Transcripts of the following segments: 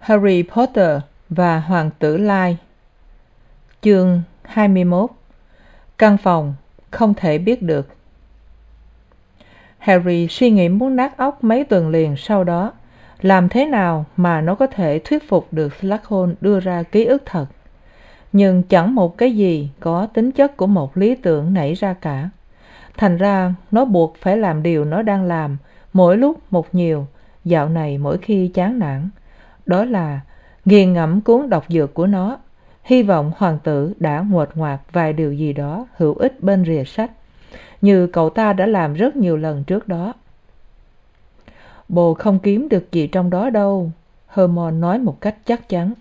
harry potter và hoàng tử lai. Chương hai mươi mốt. Căn phòng không thể biết được. Harry suy nghĩ muốn nát óc mấy tuần liền sau đó, làm thế nào mà nó có thể thuyết phục được s đưa ra ký ức thật. Nhưng chẳng một cái gì có tính chất của một lý tưởng nảy ra cả. Thành ra, nó buộc phải làm điều nó đang làm mỗi lúc một nhiều, dạo này mỗi khi chán nản đó là nghiền ngẫm cuốn độc dược của nó, hy vọng hoàng tử đã nguệch ngoạc vài điều gì đó hữu ích bên rìa sách, như cậu ta đã làm rất nhiều lần trước đó. Bồ không kiếm được gì trong đó đâu hermione nói một cách chắc chắn.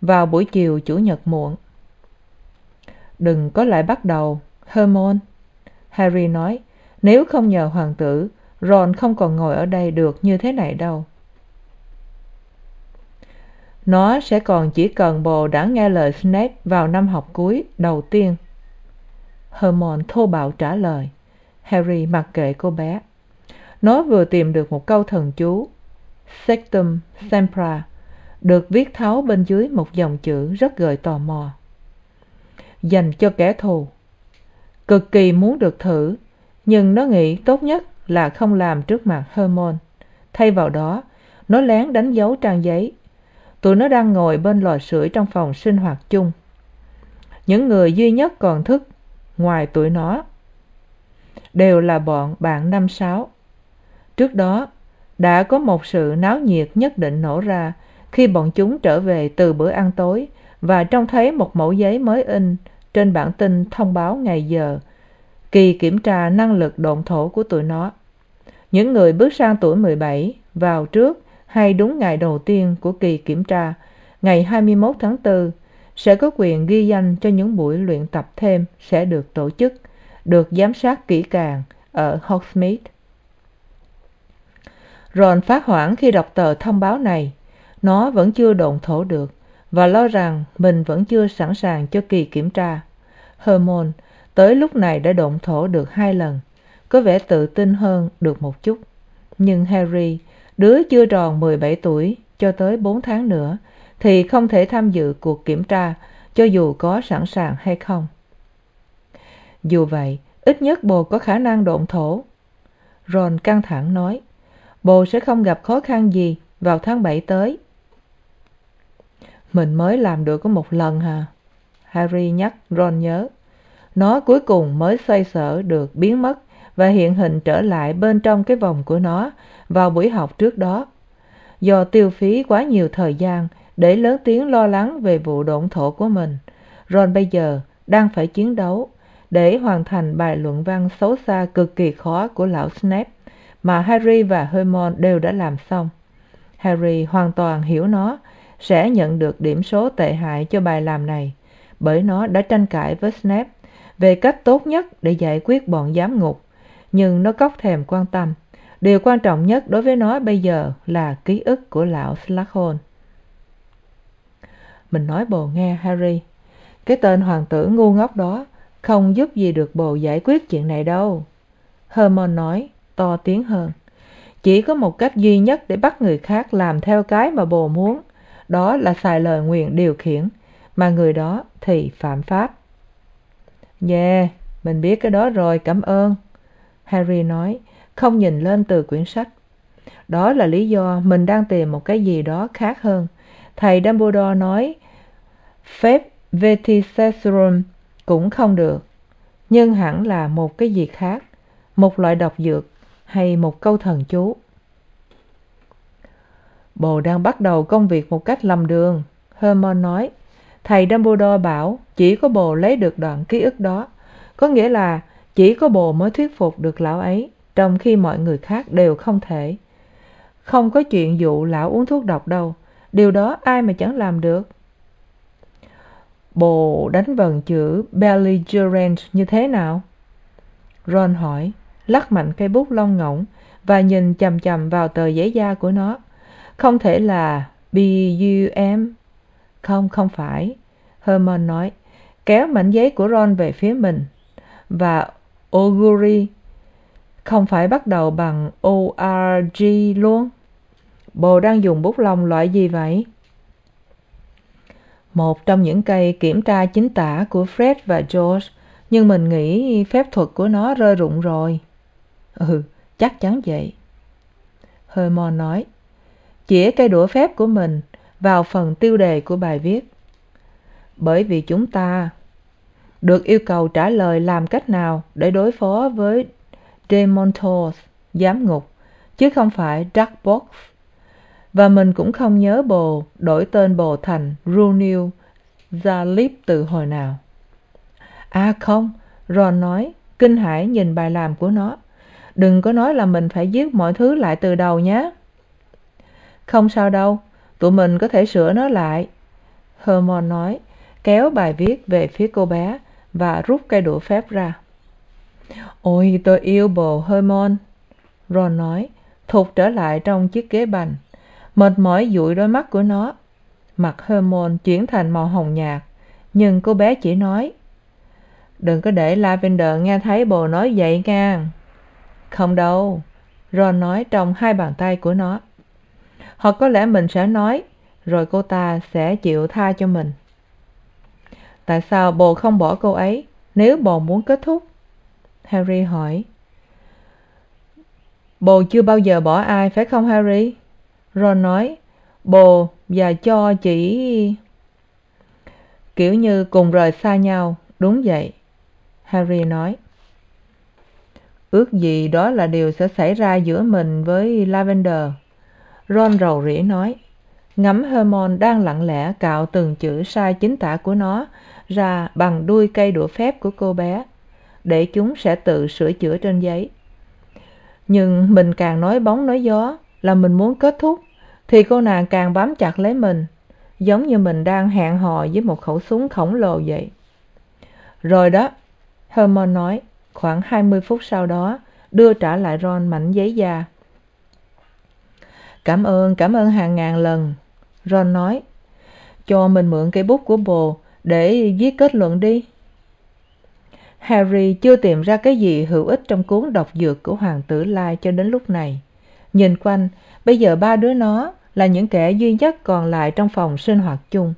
Vào buổi chiều chủ nhật muộn. Đừng có lại bắt đầu hermione harry nói. Nếu không nhờ hoàng tử, ron không còn ngồi ở đây được như thế này đâu nó sẽ còn chỉ cần bồ đã nghe lời snape vào năm học cuối đầu tiên. Hermione thô bạo trả lời. Harry mặc kệ cô bé. Nó vừa tìm được một câu thần chú. Sectum sempra, được viết tháo bên dưới một dòng chữ rất gợi tò mò. Dành cho kẻ thù. Cực kỳ muốn được thử, nhưng nó nghĩ tốt nhất là không làm trước mặt hermione. Thay vào đó, nó lén đánh dấu trang giấy tụi nó đang ngồi bên lò sưởi trong phòng sinh hoạt chung. Những người duy nhất còn thức ngoài tụi nó đều là bọn bạn năm sáu. Trước đó, đã có một sự náo nhiệt nhất định nổ ra khi bọn chúng trở về từ bữa ăn tối và trông thấy một mẫu giấy mới in trên bản tin thông báo ngày giờ kỳ kiểm tra năng lực độn thổ của tụi nó. Những người bước sang tuổi mười bảy vào trước hay đúng ngày đầu tiên của kỳ kiểm tra ngày hai mươi mốt tháng 4, sẽ có quyền ghi danh cho những buổi luyện tập thêm sẽ được tổ chức được giám sát kỹ càng ở hogsmeade. Ron phát hoảng khi đọc tờ thông báo này. Nó vẫn chưa độn thổ được và lo rằng mình vẫn chưa sẵn sàng cho kỳ kiểm tra. Hermione tới lúc này đã độn thổ được hai lần có vẻ tự tin hơn được một chút. Nhưng harry đứa chưa tròn mười bảy tuổi, cho tới bốn tháng nữa, thì không thể tham dự cuộc kiểm tra, cho dù có sẵn sàng hay không. Dù vậy, ít nhất bồ có khả năng độn thổ. Ron căng thẳng nói, bồ sẽ không gặp khó khăn gì vào tháng bảy tới. Mình mới làm được có một lần hà harry nhắc ron nhớ. Nó cuối cùng mới xoay sở được biến mất và hiện hình trở lại bên trong cái vòng của nó vào buổi học trước đó. Do tiêu phí quá nhiều thời gian để lớn tiếng lo lắng về vụ độn thổ của mình, ron bây giờ đang phải chiến đấu để hoàn thành bài luận văn xấu xa cực kỳ khó của lão snape mà harry và hermione đều đã làm xong. Harry hoàn toàn hiểu nó sẽ nhận được điểm số tệ hại cho bài làm này bởi nó đã tranh cãi với snape về cách tốt nhất để giải quyết bọn giám ngục nhưng nó cóc thèm quan tâm. Điều quan trọng nhất đối với nó bây giờ là ký ức của lão s mình nói bồ nghe, harry. Cái tên hoàng tử ngu ngốc đó không giúp gì được bồ giải quyết chuyện này đâu. Hermione nói, to tiếng hơn. Chỉ có một cách duy nhất để bắt người khác làm theo cái mà bồ muốn, đó là xài lời nguyện điều khiển, mà người đó thì phạm pháp. Yeah, mình biết cái đó rồi, cảm ơn harry nói, không nhìn lên từ quyển sách. Đó là lý do mình đang tìm một cái gì đó khác hơn. Thầy dumbledore nói, phép veritaserum cũng không được, nhưng hẳn là một cái gì khác, một loại độc dược hay một câu thần chú. Bồ đang bắt đầu công việc một cách lầm đường, hermione nói, thầy dumbledore bảo chỉ có bồ lấy được đoạn ký ức đó, có nghĩa là chỉ có bồ mới thuyết phục được lão ấy, trong khi mọi người khác đều không thể. Không có chuyện dụ lão uống thuốc độc đâu, điều đó ai mà chẳng làm được. Bồ đánh vần chữ belligerent như thế nào? Ron hỏi, lắc mạnh cây bút lông ngỗng và nhìn chằm chằm vào tờ giấy da của nó. Không thể là b u m. Không không phải, hermione nói, kéo mảnh giấy của ron về phía mình và Oguri. Không phải bắt đầu bằng o r g luôn. Bồ đang dùng bút lông loại gì vậy? Một trong những cây kiểm tra chính tả của fred và george, nhưng mình nghĩ phép thuật của nó rơi rụng rồi. Ừ chắc chắn vậy. Hermon nói chĩa cây đũa phép của mình vào phần tiêu đề của bài viết. Bởi vì chúng ta được yêu cầu trả lời làm cách nào để đối phó với demontos giám ngục, chứ không phải dark và mình cũng không nhớ bồ, đổi tên bồ thành runil Jalip từ hồi nào. À không, ron nói, kinh hãi nhìn bài làm của nó. Đừng có nói là mình phải viết mọi thứ lại từ đầu nhé. Không sao đâu, tụi mình có thể sửa nó lại. Hermon nói, kéo bài viết về phía cô bé và rút cây đũa phép ra. Ôi, tôi yêu bồ hermon, ron nói, thụt trở lại trong chiếc ghế bành, mệt mỏi dụi đôi mắt của nó. Mặt hermon chuyển thành màu hồng nhạt, nhưng cô bé chỉ nói, đừng có để lavender nghe thấy bồ nói vậy nha không đâu, ron nói trong hai bàn tay của nó. Hoặc có lẽ mình sẽ nói, rồi cô ta sẽ chịu tha cho mình tại sao bồ không bỏ cô ấy? Nếu bồ muốn kết thúc? Harry hỏi. Bồ chưa bao giờ bỏ ai, phải không harry? Ron nói. Bồ và cho chỉ kiểu như cùng rời xa nhau. Đúng vậy, harry nói. Ước gì đó là điều sẽ xảy ra giữa mình với lavender. Ron rầu rĩ nói ngắm hermon đang lặng lẽ cạo từng chữ sai chính tả của nó ra bằng đuôi cây đũa phép của cô bé, để chúng sẽ tự sửa chữa trên giấy. Nhưng mình càng nói bóng nói gió là mình muốn kết thúc, thì cô nàng càng bám chặt lấy mình, giống như mình đang hẹn hò với một khẩu súng khổng lồ vậy. Rồi đó, hermon nói, khoảng hai mươi phút sau đó, đưa trả lại ron mảnh giấy da. Cảm ơn cảm ơn hàng ngàn lần ron nói, cho mình mượn cây bút của bồ để viết kết luận đi. Harry chưa tìm ra cái gì hữu ích trong cuốn đọc dược của hoàng tử lai cho đến lúc này. Nhìn quanh, bây giờ ba đứa nó là những kẻ duy nhất còn lại trong phòng sinh hoạt chung.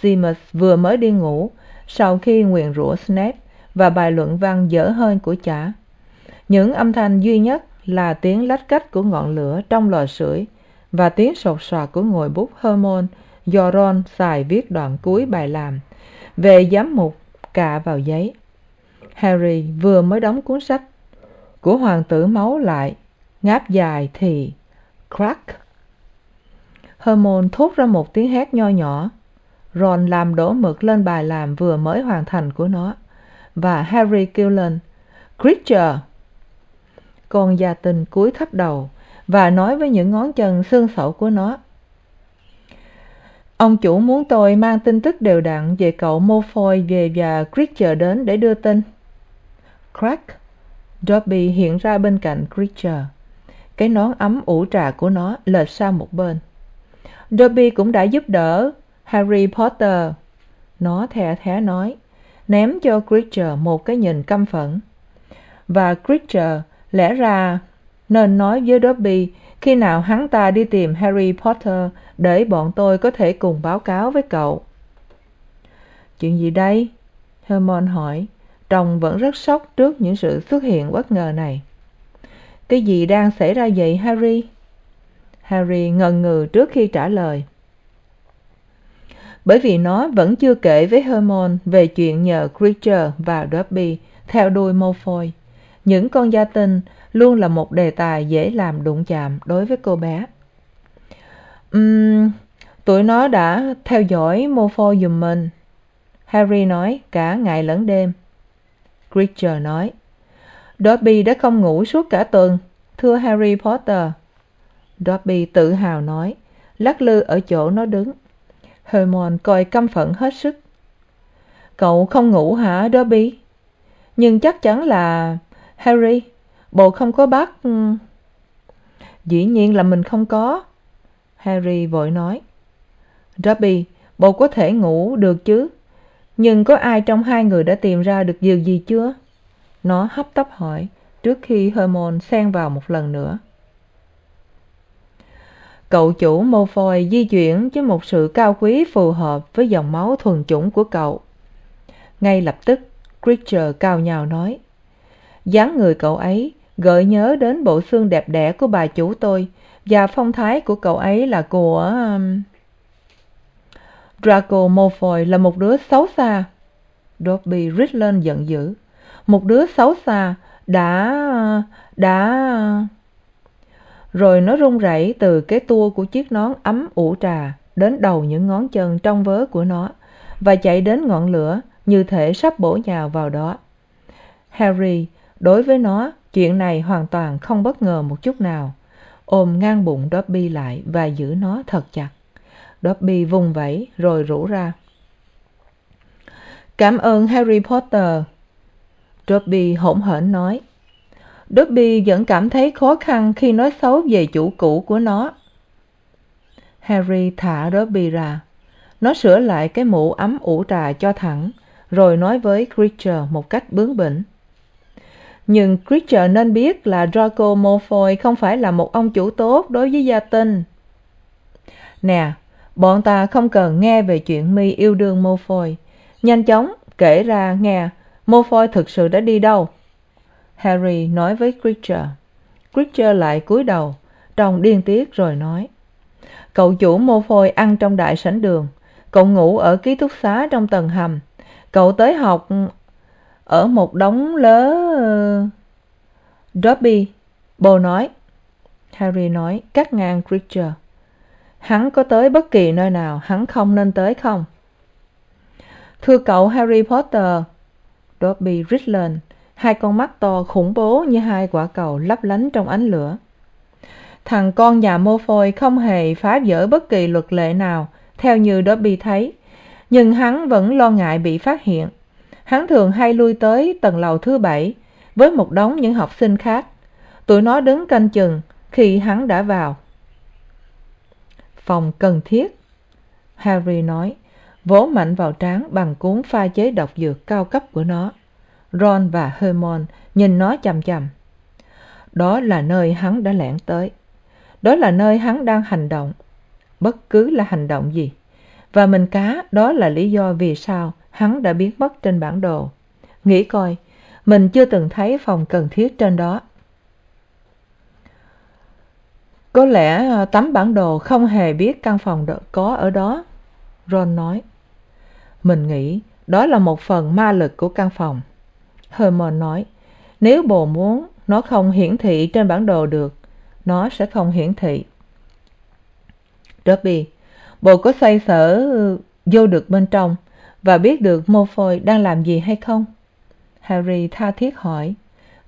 Seamus vừa mới đi ngủ, sau khi nguyền rủa snape và bài luận văn dở hơi của chả. Những âm thanh duy nhất là tiếng lách cách của ngọn lửa trong lò sưởi và tiếng sột soạt của ngòi bút hormone do ron xài viết đoạn cuối bài làm. Về giám mục cạ vào giấy, harry vừa mới đóng cuốn sách của hoàng tử máu lại, ngáp dài thì crack. Hermon thốt ra một tiếng hét nho nhỏ. Ron làm đổ mực lên bài làm vừa mới hoàn thành của nó và harry kêu lên, creature! Con gia tinh cúi thấp đầu và nói với những ngón chân xương sẩu của nó. Ông chủ muốn tôi mang tin tức đều đặn về cậu mô phôi về và creature đến để đưa tin. Crack dobby hiện ra bên cạnh creature cái nón ấm ủ trà của nó lệch sang một bên. Dobby cũng đã giúp đỡ harry potter. Nó the thé nói, ném cho creature một cái nhìn căm phẫn. Và creature lẽ ra nên nói với dobby, khi nào hắn ta đi tìm harry potter để bọn tôi có thể cùng báo cáo với cậu. Chuyện gì đây? Hermon hỏi. Trông vẫn rất sốc trước những sự xuất hiện bất ngờ này. Cái gì đang xảy ra vậy, harry? Harry ngần ngừ trước khi trả lời. Bởi vì nó vẫn chưa kể với hermon về chuyện nhờ creature và dobby theo đuôi malfoy. Những con gia tinh luôn là một đề tài dễ làm đụng chạm đối với cô bé. Ừm, tụi nó đã theo dõi malfoy giùm mình harry nói cả ngày lẫn đêm. Creature nói, dobby đã không ngủ suốt cả tuần, thưa harry potter. Dobby tự hào nói, lắc lư ở chỗ nó đứng. Hermione coi căm phẫn hết sức. Cậu không ngủ hả, dobby? Nhưng chắc chắn là harry bộ không có bắt ừ. dĩ nhiên là mình không có, harry vội nói. Dobby, bộ có thể ngủ được chứ? Nhưng có ai trong hai người đã tìm ra được điều gì chưa? Nó hấp tấp hỏi, trước khi hermione xen vào một lần nữa. Cậu chủ mô phôi di chuyển với một sự cao quý phù hợp với dòng máu thuần chủng của cậu. Ngay lập tức creature cao nhào nói, dáng người cậu ấy gợi nhớ đến bộ xương đẹp đẽ của bà chủ tôi, và phong thái của cậu ấy là của um, draco malfoy là một đứa xấu xa. Dobby rít lên giận dữ. Một đứa xấu xa đã đã, rồi nó run rẩy từ cái tua của chiếc nón ấm ủ trà đến đầu những ngón chân trong vớ của nó, và chạy đến ngọn lửa như thể sắp bổ nhào vào đó. Harry, đối với nó chuyện này hoàn toàn không bất ngờ một chút nào. Ôm ngang bụng dobby lại và giữ nó thật chặt. Dobby vung vẩy rồi rủ ra. Cảm ơn harry potter, dobby hỗn hển nói. Dobby vẫn cảm thấy khó khăn khi nói xấu về chủ cũ của nó. Harry thả dobby ra. Nó sửa lại cái mũ ấm ủ trà cho thẳng, rồi nói với creature một cách bướng bỉnh nhưng creature nên biết là draco malfoy không phải là một ông chủ tốt đối với gia tinh. Nè, bọn ta không cần nghe về chuyện mi yêu đương malfoy nhanh chóng kể ra nghe malfoy thực sự đã đi đâu? Harry nói với creature creature lại cúi đầu, trông điên tiết rồi nói, cậu chủ malfoy ăn trong đại sảnh đường. Cậu ngủ ở ký túc xá trong tầng hầm. Cậu tới học ở một đống lớ ờ, dobby bồ nói, harry nói cắt ngang creature. Hắn có tới bất kỳ nơi nào, hắn không nên tới không? Thưa cậu harry potter dobby rít lên hai con mắt to khủng bố như hai quả cầu lấp lánh trong ánh lửa. Thằng con nhà mô phôi không hề phá vỡ bất kỳ luật lệ nào, theo như dobby thấy, nhưng hắn vẫn lo ngại bị phát hiện hắn thường hay lui tới tầng lầu thứ bảy với một đống những học sinh khác. Tụi nó đứng canh chừng khi hắn đã vào. Phòng cần thiết, harry nói, vỗ mạnh vào trán bằng cuốn pha chế độc dược cao cấp của nó. Ron và hermione nhìn nó chằm chằm. Đó là nơi hắn đã lẻn tới. Đó là nơi hắn đang hành động. Bất cứ là hành động gì. Và mình cá, đó là lý do vì sao hắn đã biến mất trên bản đồ. Nghĩ coi, mình chưa từng thấy phòng cần thiết trên đó. Có lẽ à, tấm bản đồ không hề biết căn phòng có ở đó, ron nói. Mình nghĩ đó là một phần ma lực của căn phòng. Hermione nói, nếu bồ muốn, nó không hiển thị trên bản đồ được, nó sẽ không hiển thị. Derby, bồ có xoay sở vô được bên trong và biết được mô phôi đang làm gì hay không? Harry tha thiết hỏi.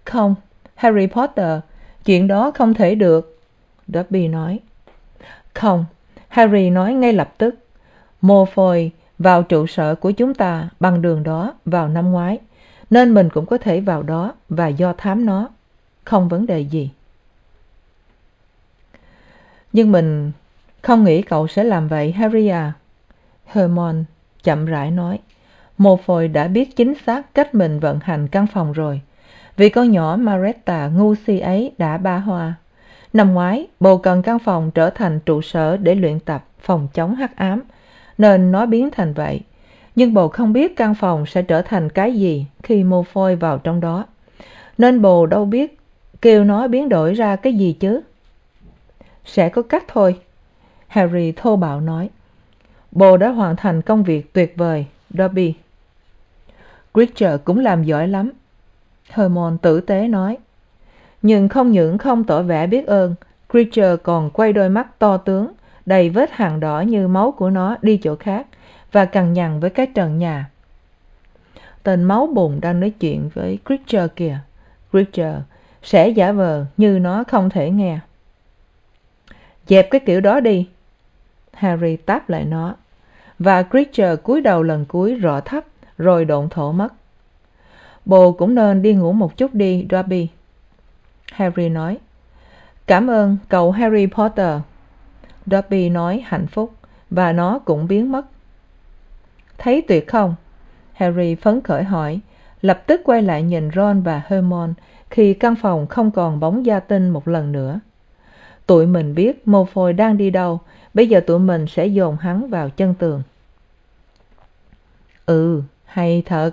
Không, harry potter, chuyện đó không thể được. Dobby nói. Không, harry nói ngay lập tức. Mô phôi vào trụ sở của chúng ta bằng đường đó vào năm ngoái, nên mình cũng có thể vào đó và do thám nó. Không vấn đề gì. Nhưng mình không nghĩ cậu sẽ làm vậy, harry à? Hermione chậm rãi nói mô phôi đã biết chính xác cách mình vận hành căn phòng rồi. Vì con nhỏ maretta ngu si ấy đã ba hoa. Năm ngoái bồ cần căn phòng trở thành trụ sở để luyện tập phòng chống hắc ám, nên nó biến thành vậy. Nhưng bồ không biết căn phòng sẽ trở thành cái gì khi mô phôi vào trong đó. Nên bồ đâu biết, kêu nó biến đổi ra cái gì chứ? Sẽ có cách thôi. Harry thô bạo nói bồ đã hoàn thành công việc tuyệt vời, dobby. Creature cũng làm giỏi lắm. Hermione tử tế nói. Nhưng không những không tỏ vẻ biết ơn, creature còn quay đôi mắt to tướng, đầy vết hàng đỏ như máu của nó đi chỗ khác và cằn nhằn với cái trần nhà. Tên máu bùn đang nói chuyện với creature kìa. Creature sẽ giả vờ như nó không thể nghe. Dẹp cái kiểu đó đi. Harry táp lại nó và creature cúi đầu lần cuối rõ thấp, rồi độn thổ mất. Bồ cũng nên đi ngủ một chút đi dobby harry nói. Cảm ơn cậu harry potter. Dobby nói hạnh phúc, và nó cũng biến mất. Thấy tuyệt không? Harry phấn khởi hỏi, lập tức quay lại nhìn ron và hermione khi căn phòng không còn bóng gia tinh một lần nữa. Tụi mình biết mô phôi đang đi đâu, bây giờ tụi mình sẽ dồn hắn vào chân tường ừ hay thật.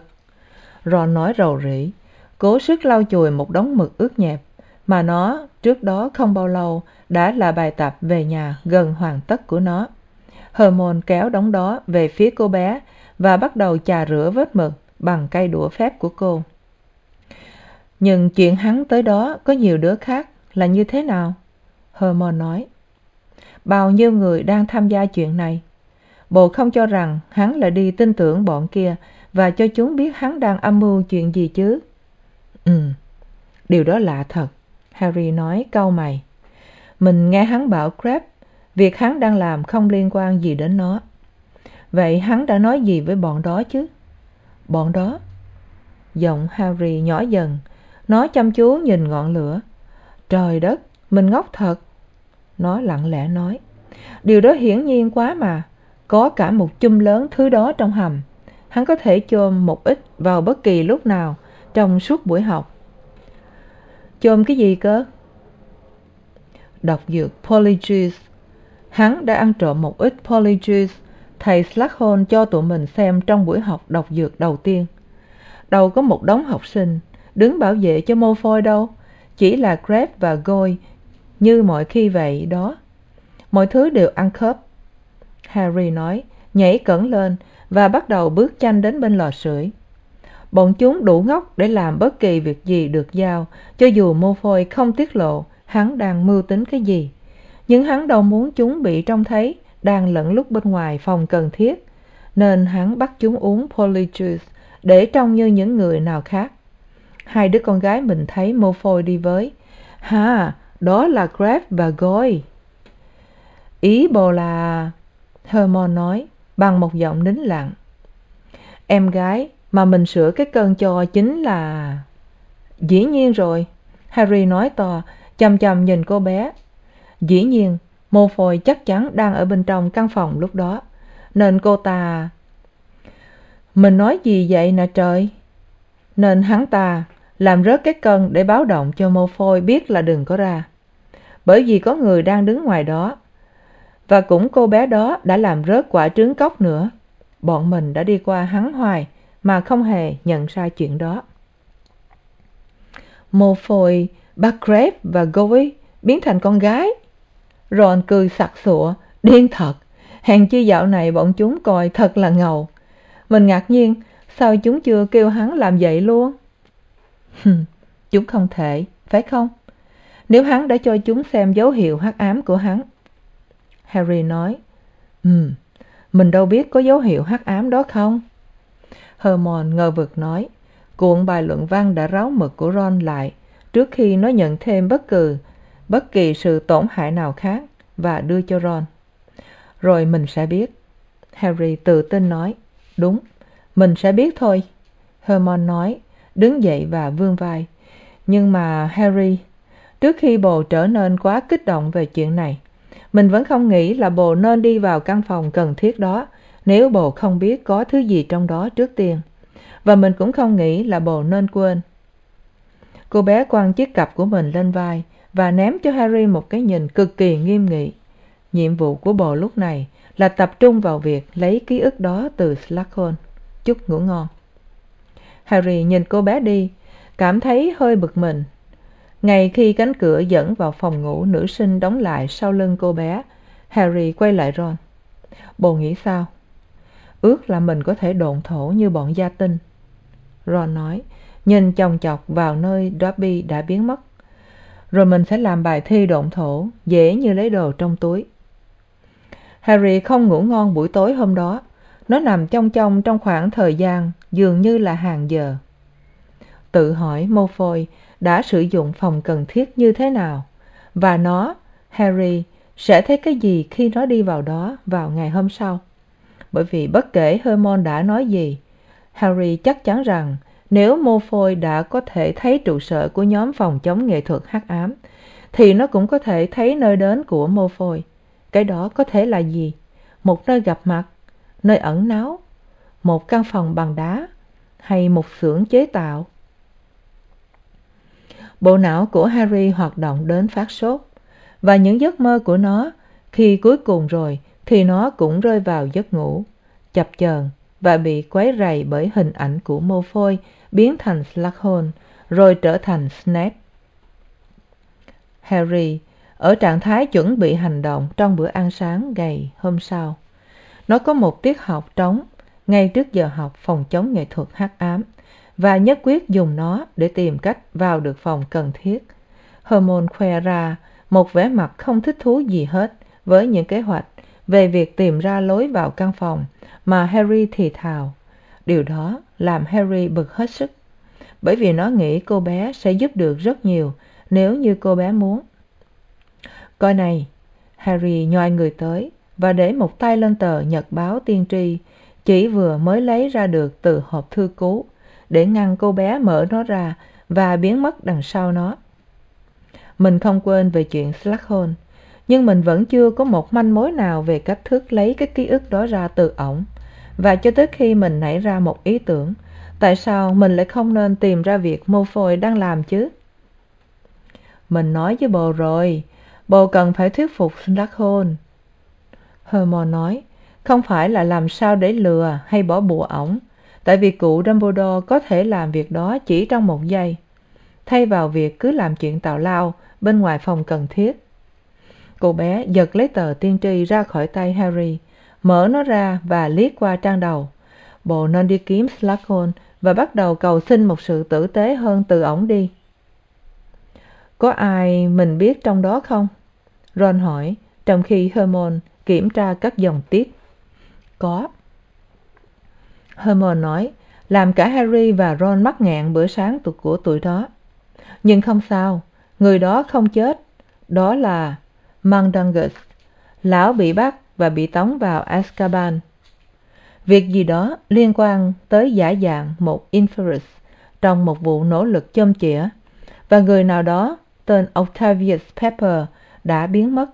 Ron nói rầu rĩ, cố sức lau chùi một đống mực ướt nhẹp, mà nó trước đó không bao lâu đã là bài tập về nhà gần hoàn tất của nó. Hermon kéo đống đó về phía cô bé và bắt đầu chà rửa vết mực bằng cây đũa phép của cô. Nhưng chuyện hắn tới đó có nhiều đứa khác là như thế nào? Hermon nói. Bao nhiêu người đang tham gia chuyện này? Bồ không cho rằng hắn lại đi tin tưởng bọn kia và cho chúng biết hắn đang âm mưu chuyện gì chứ. Ừ điều đó lạ thật, harry nói, cau mày. Mình nghe hắn bảo crab, việc hắn đang làm không liên quan gì đến nó. Vậy hắn đã nói gì với bọn đó chứ? Bọn đó? Giọng harry nhỏ dần, nó chăm chú nhìn ngọn lửa. Trời đất, mình ngốc thật. Nó lặng lẽ nói, điều đó hiển nhiên quá mà có cả một chum lớn thứ đó trong hầm. Hắn có thể chôm một ít vào bất kỳ lúc nào trong suốt buổi học. Chôm cái gì cơ? Độc dược polyjuice. Hắn đã ăn trộm một ít polyjuice. Thầy s cho tụi mình xem trong buổi học đọc dược đầu tiên. Đâu có một đống học sinh đứng bảo vệ cho mô phôi đâu. Chỉ là crab và goy như mọi khi vậy đó. Mọi thứ đều ăn khớp harry nói, nhảy cẩn lên và bắt đầu bước chanh đến bên lò sưởi. Bọn chúng đủ ngốc để làm bất kỳ việc gì được giao, cho dù mô phôi không tiết lộ hắn đang mưu tính cái gì. Nhưng hắn đâu muốn chúng bị trông thấy đang lẫn lúc bên ngoài phòng cần thiết, nên hắn bắt chúng uống polyjuice để trông như những người nào khác. Hai đứa con gái mình thấy mô phôi đi với, ha, đó là crab và goy. Ý bồ là hermon nói, bằng một giọng nín lặng. Em gái, mà mình sửa cái cơn cho chính là dĩ nhiên rồi, harry nói to chằm chằm nhìn cô bé. Dĩ nhiên mô phôi chắc chắn đang ở bên trong căn phòng lúc đó, nên cô ta mình nói gì vậy nè trời? Nên hắn ta làm rớt cái cân để báo động cho mô phôi biết là đừng có ra. Bởi vì có người đang đứng ngoài đó và cũng cô bé đó đã làm rớt quả trứng cốc nữa. Bọn mình đã đi qua hắn hoài mà không hề nhận ra chuyện đó. Mô phôi ba và goey biến thành con gái. Ron cười sặc sụa, điên thật. Hèn chi dạo này bọn chúng coi thật là ngầu. Mình ngạc nhiên, sao chúng chưa kêu hắn làm vậy luôn? Chúng không thể, phải không? Nếu hắn đã cho chúng xem dấu hiệu hắc ám của hắn harry nói. Ừ mình đâu biết có dấu hiệu hắc ám đó không? Hermon ngờ vực nói. Cuộn bài luận văn đã ráo mực của ron lại trước khi nó nhận thêm bất cứ, bất kỳ sự tổn hại nào khác và đưa cho ron. Rồi mình sẽ biết. Harry tự tin nói. Đúng, mình sẽ biết thôi. Hermon nói, đứng dậy và vươn vai. Nhưng mà harry, trước khi bồ trở nên quá kích động về chuyện này mình vẫn không nghĩ là bồ nên đi vào căn phòng cần thiết đó, nếu bồ không biết có thứ gì trong đó trước tiên. Và mình cũng không nghĩ là bồ nên quên. Cô bé quăng chiếc cặp của mình lên vai và ném cho harry một cái nhìn cực kỳ nghiêm nghị. Nhiệm vụ của bồ lúc này là tập trung vào việc lấy ký ức đó từ s chúc ngủ ngon. Harry nhìn cô bé đi, cảm thấy hơi bực mình ngay khi cánh cửa dẫn vào phòng ngủ, nữ sinh đóng lại sau lưng cô bé. Harry quay lại ron bồ nghĩ sao? Ước là mình có thể độn thổ như bọn gia tinh. Ron nói. Nhìn chòng chọc vào nơi dobby đã biến mất. Rồi mình sẽ làm bài thi độn thổ, dễ như lấy đồ trong túi. Harry không ngủ ngon buổi tối hôm đó. Nó nằm chong chong trong khoảng thời gian dường như là hàng giờ tự hỏi mô phôi đã sử dụng phòng cần thiết như thế nào, và nó, harry, sẽ thấy cái gì khi nó đi vào đó vào ngày hôm sau. Bởi vì bất kể hermon đã nói gì, harry chắc chắn rằng nếu mô phôi đã có thể thấy trụ sở của nhóm phòng chống nghệ thuật hắc ám, thì nó cũng có thể thấy nơi đến của mô phôi cái đó có thể là gì? Một nơi gặp mặt, nơi ẩn náu, một căn phòng bằng đá, hay một xưởng chế tạo? Bộ não của harry hoạt động đến phát sốt. Và những giấc mơ của nó, khi cuối cùng rồi, thì nó cũng rơi vào giấc ngủ, chập chờn và bị quấy rầy bởi hình ảnh của mô phôi biến thành s rồi trở thành snape. Harry, ở trạng thái chuẩn bị hành động trong bữa ăn sáng ngày hôm sau, nó có một tiết học trống ngay trước giờ học phòng chống nghệ thuật hắc ám và nhất quyết dùng nó để tìm cách vào được phòng cần thiết. Hermione khoe ra một vẻ mặt không thích thú gì hết với những kế hoạch về việc tìm ra lối vào căn phòng mà harry thì thào. Điều đó làm harry bực hết sức, bởi vì nó nghĩ cô bé sẽ giúp được rất nhiều nếu như cô bé muốn. Coi này, harry nhoai người tới và để một tay lên tờ nhật báo tiên tri chỉ vừa mới lấy ra được từ hộp thư cũ để ngăn cô bé mở nó ra và biến mất đằng sau nó. Mình không quên về chuyện s nhưng mình vẫn chưa có một manh mối nào về cách thức lấy cái ký ức đó ra từ ổng. Và cho tới khi mình nảy ra một ý tưởng, tại sao mình lại không nên tìm ra việc mô phôi đang làm chứ? Mình nói với bồ rồi, bồ cần phải thuyết phục s hermione nói, không phải là làm sao để lừa hay bỏ bùa ổng tại vì cụ dumbledore có thể làm việc đó chỉ trong một giây. Thay vào việc cứ làm chuyện tào lao bên ngoài phòng cần thiết. Cô bé giật lấy tờ tiên tri ra khỏi tay harry, mở nó ra và liếc qua trang đầu. Bồ nên đi kiếm s và bắt đầu cầu xin một sự tử tế hơn từ ổng đi. Có ai mình biết trong đó không? Ron hỏi, trong khi hermione kiểm tra các dòng tiết. Có hermione nói, làm cả harry và ron mắc nghẹn bữa sáng của tụi đó. nhưng không sao, người đó không chết. Đó là mundungus lão bị bắt và bị tống vào azkaban. Việc gì đó liên quan tới giả dạng một inferus trong một vụ nỗ lực chôm chĩa và người nào đó tên octavius pepper đã biến mất.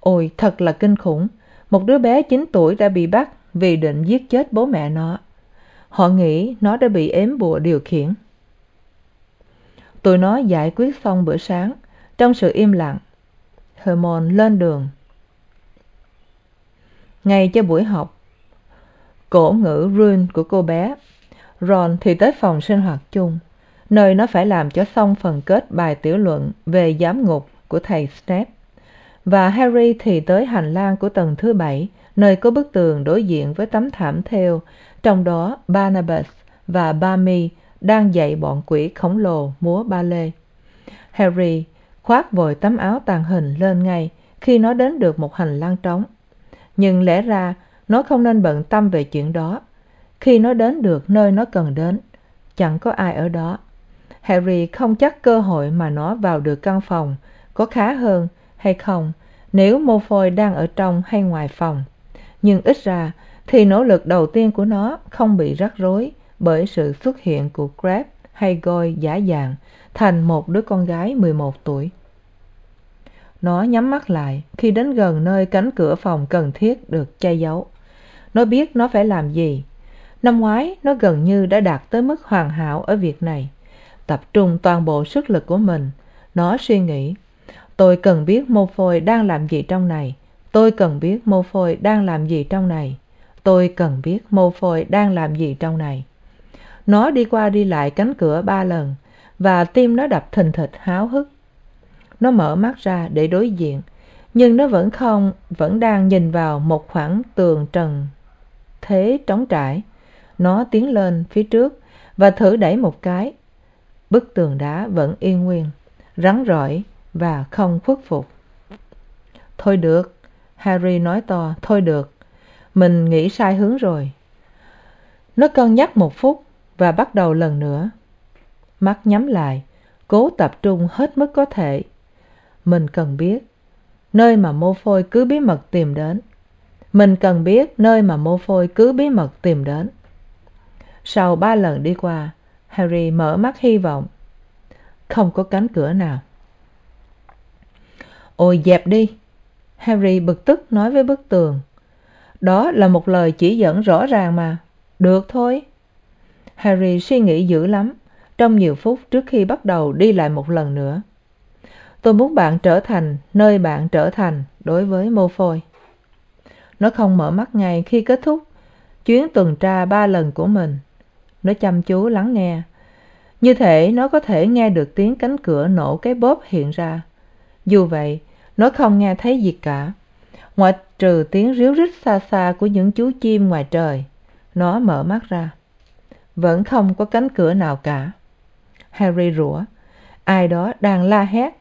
Ôi, thật là kinh khủng, một đứa bé chín tuổi đã bị bắt vì định giết chết bố mẹ nó họ nghĩ nó đã bị ếm bùa điều khiển. Tụi nó giải quyết xong bữa sáng, trong sự im lặng, hermione lên đường. Ngay cho buổi học, cổ ngữ rune của cô bé, ron thì tới phòng sinh hoạt chung, nơi nó phải làm cho xong phần kết bài tiểu luận về giám ngục của thầy snape. Và harry thì tới hành lang của tầng thứ bảy, nơi có bức tường đối diện với tấm thảm thêu trong đó, barnabas và barmy đang dạy bọn quỷ khổng lồ múa ba lê. Harry khoác vội tấm áo tàng hình lên ngay khi nó đến được một hành lang trống. Nhưng lẽ ra, nó không nên bận tâm về chuyện đó. Khi nó đến được nơi nó cần đến, chẳng có ai ở đó. Harry không chắc cơ hội mà nó vào được căn phòng có khá hơn hay không nếu mô phôi đang ở trong hay ngoài phòng. Nhưng ít ra thì nỗ lực đầu tiên của nó không bị rắc rối bởi sự xuất hiện của crab hay goi giả dạng thành một đứa con gái mười một tuổi. Nó nhắm mắt lại khi đến gần nơi cánh cửa phòng cần thiết được che giấu. Nó biết nó phải làm gì. Năm ngoái, nó gần như đã đạt tới mức hoàn hảo ở việc này. Tập trung toàn bộ sức lực của mình, nó suy nghĩ, tôi cần biết mô phôi đang làm gì trong này. Tôi cần biết mô phôi đang làm gì trong này tôi cần biết mô phôi đang làm gì trong này. Nó đi qua đi lại cánh cửa ba lần, và tim nó đập thình thịch háo hức. Nó mở mắt ra để đối diện, nhưng nó vẫn không, vẫn đang nhìn vào một khoảng tường trần thế trống trải. Nó tiến lên phía trước và thử đẩy một cái. Bức tường đá vẫn yên nguyên, rắn rỏi và không khuất phục. Thôi được, harry nói to, thôi được mình nghĩ sai hướng rồi. Nó cân nhắc một phút và bắt đầu lần nữa. Mắt nhắm lại, cố tập trung hết mức có thể. Mình cần biết nơi mà mô phôi cứ bí mật tìm đến. Mình cần biết nơi mà mô phôi cứ bí mật tìm đến. Sau ba lần đi qua, harry mở mắt hy vọng. Không có cánh cửa nào. Ôi, dẹp đi. Harry bực tức nói với bức tường đó là một lời chỉ dẫn rõ ràng mà. Được thôi. Harry suy nghĩ dữ lắm, trong nhiều phút trước khi bắt đầu đi lại một lần nữa. Tôi muốn bạn trở thành nơi bạn trở thành đối với mô phôi nó không mở mắt ngay khi kết thúc chuyến tuần tra ba lần của mình. Nó chăm chú lắng nghe. Như thể nó có thể nghe được tiếng cánh cửa nổ cái bóp hiện ra. Dù vậy, nó không nghe thấy gì cả. Ngoại trừ tiếng ríu rít xa xa của những chú chim ngoài trời. Nó mở mắt ra. Vẫn không có cánh cửa nào cả. Harry rủa, ai đó đang la hét.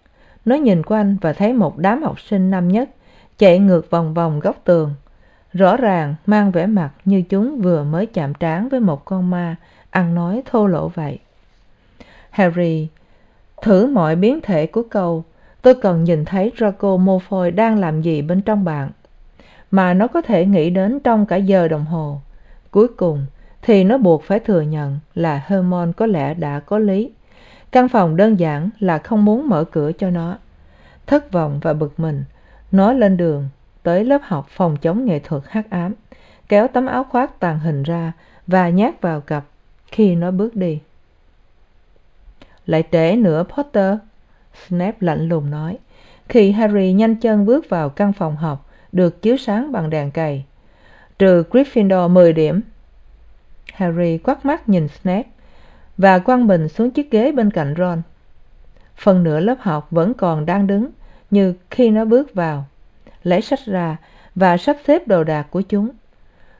Nó nhìn quanh và thấy một đám học sinh năm nhất chạy ngược vòng vòng góc tường, rõ ràng mang vẻ mặt như chúng vừa mới chạm trán với một con ma ăn nói thô lỗ vậy. Harry, thử mọi biến thể của câu tôi cần nhìn thấy draco malfoy đang làm gì bên trong bạn mà nó có thể nghĩ đến trong cả giờ đồng hồ. Cuối cùng, thì nó buộc phải thừa nhận là hermon có lẽ đã có lý. Căn phòng đơn giản là không muốn mở cửa cho nó. Thất vọng và bực mình, nó lên đường tới lớp học phòng chống nghệ thuật hắc ám, kéo tấm áo khoác tàn hình ra và nhát vào cặp khi nó bước đi. Lại trễ nữa, potter, snape lạnh lùng nói, khi harry nhanh chân bước vào căn phòng học được chiếu sáng bằng đèn cầy trừ gryffindor mười điểm, harry quắt mắt nhìn snape và quăng mình xuống chiếc ghế bên cạnh ron. Phần nửa lớp học vẫn còn đang đứng như khi nó bước vào, lấy sách ra và sắp xếp đồ đạc của chúng.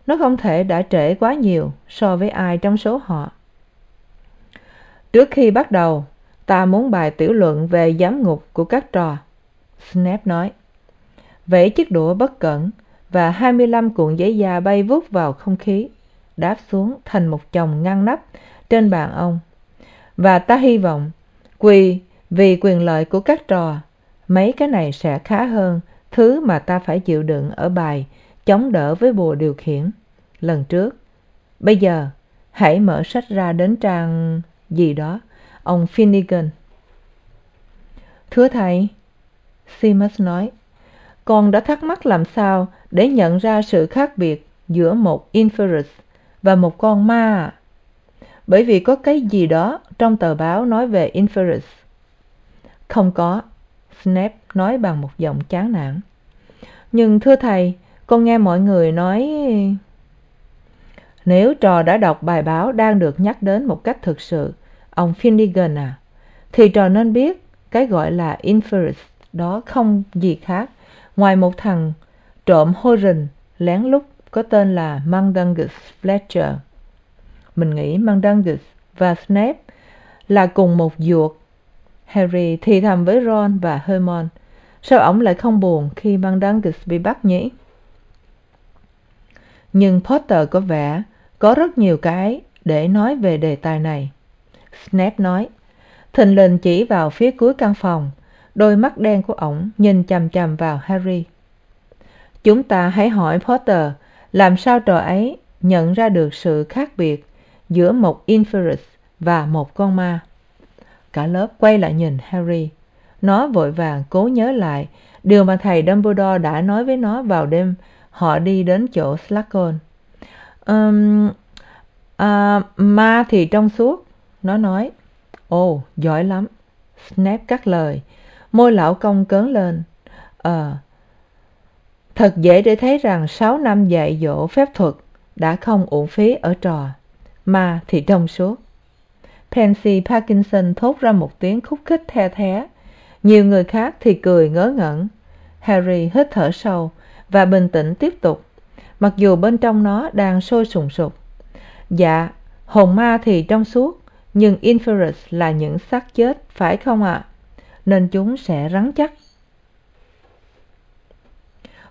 Nó không thể đã trễ quá nhiều so với ai trong số họ. Trước khi bắt đầu, ta muốn bài tiểu luận về giám ngục của các trò, snape nói vẫy chiếc đũa bất cẩn và hai mươi lăm cuộn giấy da bay vút vào không khí, đáp xuống thành một chồng ngăn nắp trên bàn ông. Và ta hy vọng, quỳ vì quyền lợi của các trò, mấy cái này sẽ khá hơn thứ mà ta phải chịu đựng ở bài chống đỡ với bùa điều khiển lần trước. Bây giờ, hãy mở sách ra đến trang gì đó, ông finnegan. Thưa thầy, seamus nói con đã thắc mắc làm sao để nhận ra sự khác biệt giữa một inferus và một con ma. Bởi vì có cái gì đó trong tờ báo nói về inferus. Không có, snape nói bằng một giọng chán nản. Nhưng thưa thầy, con nghe mọi người nói, nếu trò đã đọc bài báo đang được nhắc đến một cách thực sự, ông finnegan à thì trò nên biết cái gọi là inferus đó không gì khác ngoài một thằng trộm hôi rình, lén lút có tên là mundungus fletcher. Mình nghĩ mundungus và snape là cùng một ruột. Harry thì thầm với ron và hermione. Sao ổng lại không buồn khi mundungus bị bắt nhỉ? Nhưng potter có vẻ có rất nhiều cái để nói về đề tài này. Snape nói, thình lình chỉ vào phía cuối căn phòng đôi mắt đen của ổng nhìn chằm chằm vào harry. Chúng ta hãy hỏi potter làm sao trò ấy nhận ra được sự khác biệt giữa một inferus và một con ma? Cả lớp quay lại nhìn harry. Nó vội vàng cố nhớ lại điều mà thầy dumbledore đã nói với nó vào đêm họ đi đến chỗ s ừm à, ma thì trong suốt nó nói. Ồ giỏi lắm. Snape cắt lời môi lão cong cớn lên. Ờ thật dễ để thấy rằng sáu năm dạy dỗ phép thuật đã không uổng phí ở trò ma thì trong suốt. Pansy parkinson thốt ra một tiếng khúc khích the thé. Nhiều người khác thì cười ngớ ngẩn. Harry hít thở sâu và bình tĩnh tiếp tục, mặc dù bên trong nó đang sôi sùng sục. Dạ hồn ma thì trong suốt, nhưng inferus là những xác chết, phải không ạ? Nên chúng sẽ rắn chắc.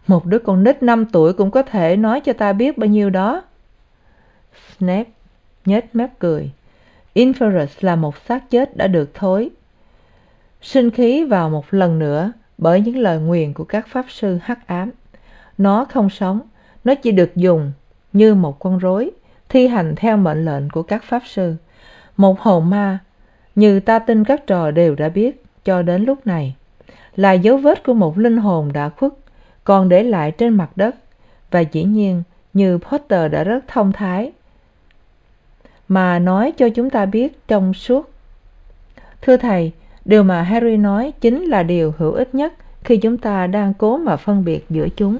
Một đứa con nít năm tuổi cũng có thể nói cho ta biết bao nhiêu đó. Snape nhếch mép cười. Inferus là một xác chết đã được thối. Sinh khí vào một lần nữa bởi những lời nguyền của các pháp sư hắc ám. Nó không sống, nó chỉ được dùng như một con rối, thi hành theo mệnh lệnh của các pháp sư. Một hồn ma, như ta tin các trò đều đã biết cho đến lúc này. Là dấu vết của một linh hồn đã khuất, còn để lại trên mặt đất. Và dĩ nhiên, như potter đã rất thông thái, mà nói cho chúng ta biết trong suốt. Thưa thầy, điều mà harry nói chính là điều hữu ích nhất khi chúng ta đang cố mà phân biệt giữa chúng.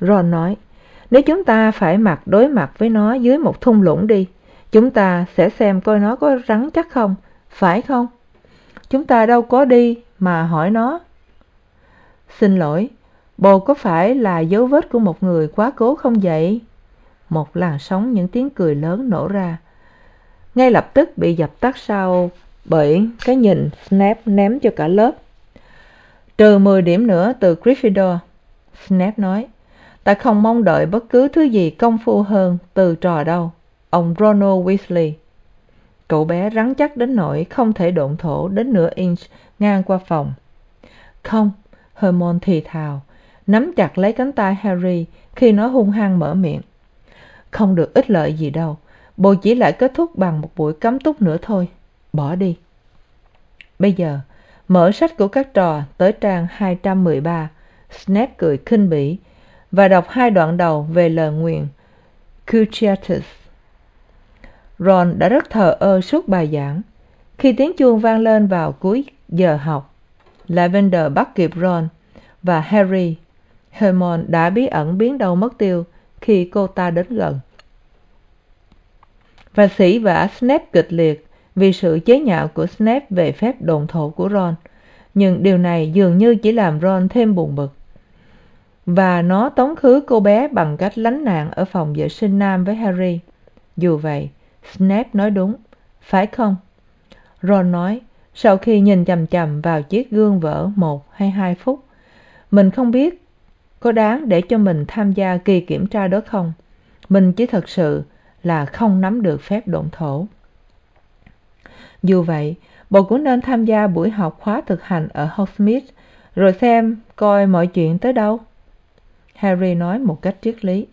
Ron nói, nếu chúng ta phải mặt đối mặt với nó dưới một thung lũng đi, chúng ta sẽ xem coi nó có rắn chắc không, phải không? Chúng ta đâu có đi mà hỏi nó. Xin lỗi, bồ có phải là dấu vết của một người quá cố không vậy? Một làn sóng những tiếng cười lớn nổ ra. Ngay lập tức bị dập tắt sau bởi cái nhìn snap ném cho cả lớp. Trừ mười điểm nữa từ gryffindor, snap nói, ta không mong đợi bất cứ thứ gì công phu hơn từ trò đâu, ông ronald weasley cậu bé rắn chắc đến nỗi không thể độn thổ đến nửa inch ngang qua phòng. Không, hermione thì thào, nắm chặt lấy cánh tay harry khi nó hung hăng mở miệng. Không được ích lợi gì đâu bồ chỉ lại kết thúc bằng một buổi cấm túc nữa thôi, bỏ đi. Bây giờ, mở sách của các trò tới trang hai trăm mười ba, snape cười khinh bỉ và đọc hai đoạn đầu về lời nguyền cruciatus ron đã rất thờ ơ suốt bài giảng. Khi tiếng chuông vang lên vào cuối giờ học, lavender bắt kịp ron và harry. Hermione đã bí ẩn biến đâu mất tiêu khi cô ta đến gần. Và sỉ vả snape kịch liệt vì sự chế nhạo của snape về phép đồn thổ của ron. Nhưng điều này dường như chỉ làm ron thêm buồn bực. Và nó tống khứ cô bé bằng cách lánh nạn ở phòng vệ sinh nam với harry. Dù vậy snape nói đúng. Phải không? Ron nói, sau khi nhìn chằm chằm vào chiếc gương vỡ một hay hai phút, mình không biết có đáng để cho mình tham gia kỳ kiểm tra đó không. Mình chỉ thật sự là không nắm được phép độn thổ. Dù vậy, bộ cũng nên tham gia buổi học khóa thực hành ở hogsmeade rồi xem coi mọi chuyện tới đâu. Harry nói một cách triết lý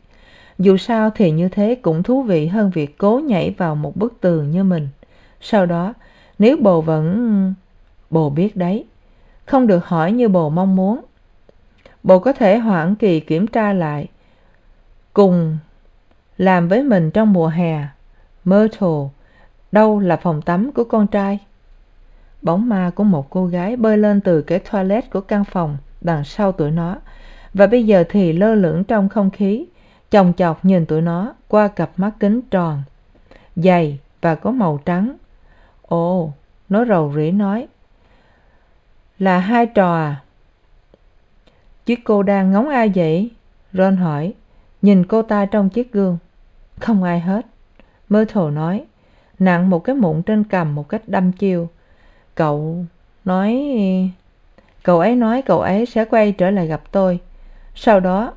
dù sao thì như thế cũng thú vị hơn việc cố nhảy vào một bức tường như mình. Sau đó, nếu bồ vẫn, bồ biết đấy, không được hỏi như bồ mong muốn, bồ có thể hoãn kỳ kiểm tra lại, cùng làm với mình trong mùa hè. Myrtle, đâu là phòng tắm của con trai? Bóng ma của một cô gái bơi lên từ cái toilet của căn phòng đằng sau tụi nó, và bây giờ thì lơ lửng trong không khí chòng chọc nhìn tụi nó qua cặp mắt kính tròn, dày và có màu trắng. Ồ, nó rầu rĩ nói, là hai trò à? Chiếc cô đang ngóng ai vậy? Ron hỏi. Nhìn cô ta trong chiếc gương. Không ai hết. Myrtle nói, nặng một cái mụn trên cằm một cách đăm chiêu. Cậu nói, cậu ấy nói cậu ấy sẽ quay trở lại gặp tôi. Sau đó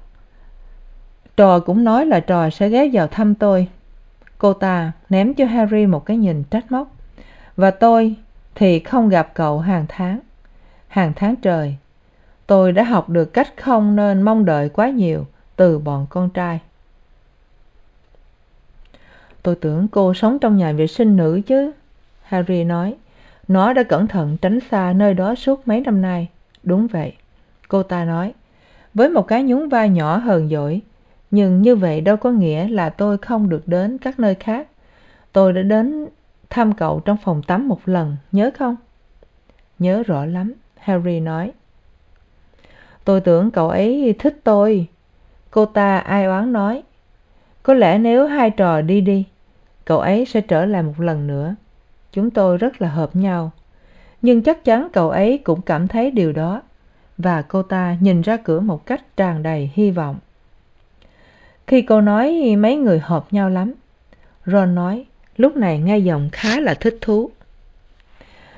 trò cũng nói là trò sẽ ghé vào thăm tôi. Cô ta ném cho harry một cái nhìn trách móc. Và tôi thì không gặp cậu hàng tháng. Hàng tháng trời, tôi đã học được cách không nên mong đợi quá nhiều từ bọn con trai. Tôi tưởng cô sống trong nhà vệ sinh nữ chứ, harry nói. Nó đã cẩn thận tránh xa nơi đó suốt mấy năm nay. Đúng vậy, cô ta nói. Với một cái nhún vai nhỏ hờn dỗi nhưng như vậy đâu có nghĩa là tôi không được đến các nơi khác. Tôi đã đến thăm cậu trong phòng tắm một lần, nhớ không? Nhớ rõ lắm, harry nói. Tôi tưởng cậu ấy thích tôi, cô ta ai oán nói. Có lẽ nếu hai trò đi đi, cậu ấy sẽ trở lại một lần nữa. Chúng tôi rất là hợp nhau. Nhưng chắc chắn cậu ấy cũng cảm thấy điều đó, và cô ta nhìn ra cửa một cách tràn đầy hy vọng khi cô nói mấy người hợp nhau lắm, ron nói, lúc này nghe giọng khá là thích thú.